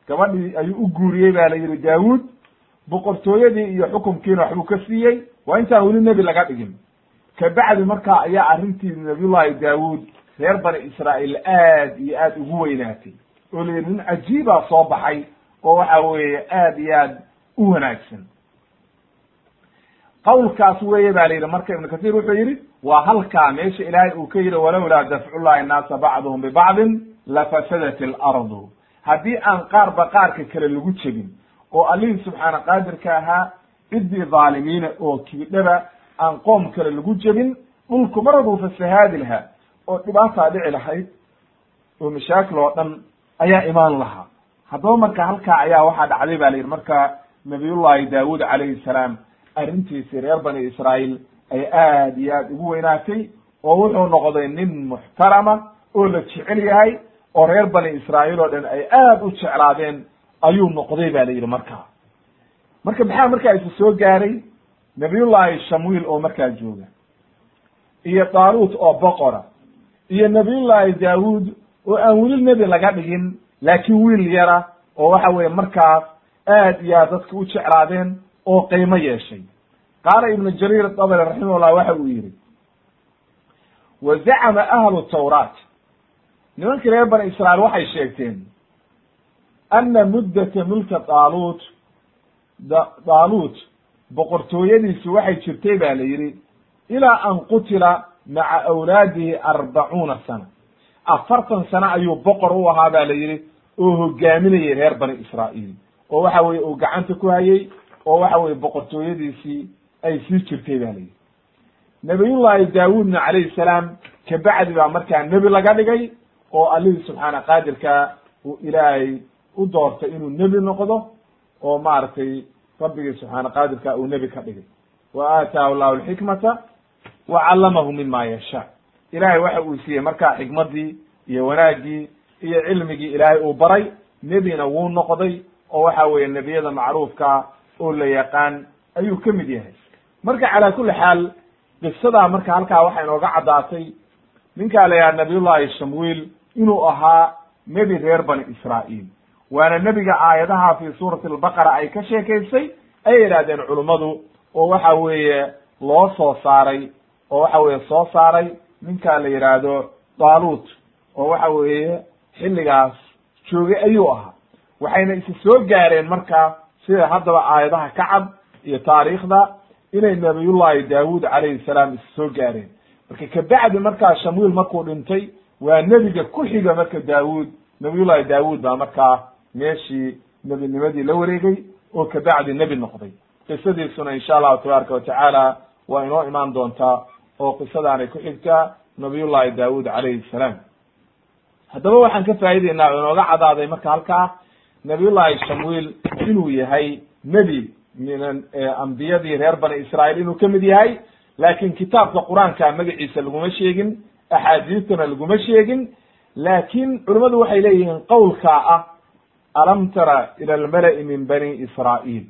gabadhii ayuu u guuriyey ba la yidhi daawuud boqortooyadii iyo xukumkiina waxbuu ka siiyey waa intaan weli nebi laga dhigin. Kabacdi markaa ayaa arrintii nabiyullahi daawuud reer bani israa'iil aad iyo aad ugu weynaatay. Oo la yidhi nin cajiibaa soo baxay oo waxa weeye aad iyo aad u wanaagsan. Qawlkaas weeye ba la yidhi marka ibnu kasiir wuxuu yidhi waa halkaa meesha ilaahay uu ka yidhi walowlaa dafcullahi annaasa bacduhum bibacdin lafasadat alardu. Haddii aan qaarba qaarka kale lagu jebin oo allihii subxaana qaadirka ahaa ciddii dhaalimiina oo kiidhaba aan qoom kale lagu jebin dhulku mar walbuu fasahaadi lahaa oo dhibaataa dhici lahayd oo mashaakil oo dhan ayaa imaan lahaa haddaba marka halkaa ayaa waxaa dhacday ba la yidhi marka nabiyullahi daawuud calayhi salaam arrintiisii reer bani israa'iil ay aad iyo aad ugu weynaatay oo wuxuu noqday nin muxtarama oo la jecel yahay oo reer bani israa'iil oo dhan ay aad u jeclaadeen ayuu noqday ba la yidhi markaa marka maxaa markaa isu soo gaaray? Nabiyullahi shamwiil oo markaa jooga iyo daaluut oo boqora iyo nabiyullahi daawuud oo aan weli nebi laga dhigin laakiin wiil yara oo waxa weeye markaas aad iyo aad dadka u jeclaadeen oo qiimo yeeshay. Qaala ibnu jariir dabri raximahullah waxa uu yidhi wa zacama ahlu tawraat. Nimankii reer bani israa'iil waxay sheegteen ana muddata mulka daaluut daaluut boqortooyadiisu waxay jirtay ba la yidhi ilaa an qutila maca awlaadihi arbacuuna sana. Afartan sano ayuu boqor u ahaa ba la yidhi oo hogaaminayay reer bani israa'iil. Oo waxa weye uu gacanta ku hayay oo waxa weye boqortooyadiisii ay sii jirtay ba la yidhi. Nabiyullahi daawuudna calayhi salaam kabacdi baa markaa nebi laga dhigay oo allihii subxaana qaadirka uu ilaahay u doortay inuu nebi noqdo oo maaragtay rabbigii subxaana qaadirka uu nebi ka dhigay. Wa aataahu llahu alxikmata wa callamahu mima yashaa. Ilaahay waxa uu siiyey markaa xikmaddii iyo wanaaggii iyo cilmigii ilaahay uu baray nebina wuu noqday oo waxa weeye nebiyada macruufka oo la yaqaan ayuu ka mid yahay. Marka calaa kulli xaal qisadaa marka halkaa waxaa inooga caddaatay ninkaa la yidhaha nabiyullahi shamwiil inuu ahaa nebi reer bani israa'iil. Waana nebiga aayadaha fi suurati albaqara ay ka sheekaysay ayay yidhahdeen culummadu oo waxa weeye loo soo saaray oo waxa weeye soo saaray ninkaa la yidhaahdo daaluut oo waxa weeye xilligaas joogay ayuu ahaa. Waxayna isi soo gaareen marka sida haddaba aayadaha ka cad iyo taariikhda inay nabiyullahi daawuud calayhi salaam isi soo gaareen. Marka kabacdi markaa shamwiil markuu dhintay waa nebiga ku xiga marka daawuud nabiyullahi daawuud baa markaa meeshii nebinimadii la wareegay oo kabacdi nebi noqday. Qisadiisuna insha allahu tabaaraka watacaala waa inoo imaan doontaa oo qisadaanay ku xigtaa nabiyullahi daawuud calayhi salaam haddaba waxaan ka faa'ideynaa oo inooga cadaaday marka halkaa nabiyullahi shamwiil inuu yahay nebi min ambiyadii reer bani israa'iil inuu ka mid yahay. Laakin kitaabka qur'aanka magaciisa laguma sheegin axaadiistana laguma sheegin. Laakin culimmadu waxay leeyihiin qowlkaa ah alam tara ila almala'i min bani israa'iil.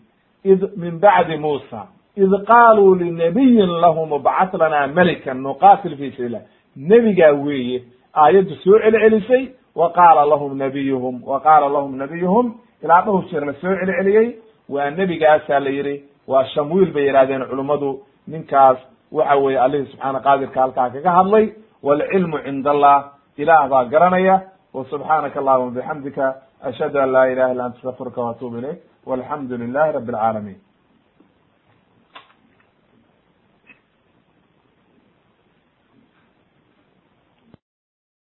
Id min bacdi muusa. Id qaaluu linabiyin lahum ibcat lana melikan nuqatil fi sabiilah nebigaa weeye aayaddu soo celcelisay wa qaala lahum nabiyuhum wa qaala lahum nabiyuhum ilaa dhowr jeer soo celceliyey waa nebigaasaa la yidhi waa shamwiil bay yidhahdeen culummadu ninkaas waxa weeye allihii subxaana qaadirka halkaa kaga hadlay waalcilmu cinda allah ilaah baa garanaya wa subxaanaka allahuma bixamdika ashhadu an laa ilaha illa anta astafirka waatubu ilayk walxamdu lilahi rabi alcaalamiin